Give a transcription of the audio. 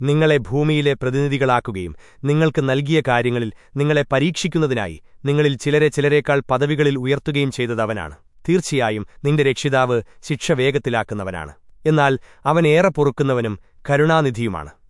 നിങ്ങളെ ഭൂമിയിലെ പ്രതിനിധികളാക്കുകയും നിങ്ങൾക്ക് നൽകിയ കാര്യങ്ങളിൽ നിങ്ങളെ പരീക്ഷിക്കുന്നതിനായി നിങ്ങളിൽ ചിലരെ ചിലരേക്കാൾ പദവികളിൽ ഉയർത്തുകയും ചെയ്തതവനാണ്. തീർച്ചയായും നിന്റെ രക്ഷിതാവ് ശിക്ഷ വേഗത്തിലാക്കുന്നവനാണ്. എന്നാൽ അവൻ ഏറെ പൊറുക്കുന്നവനും കരുണാനിധിയുമാണ്.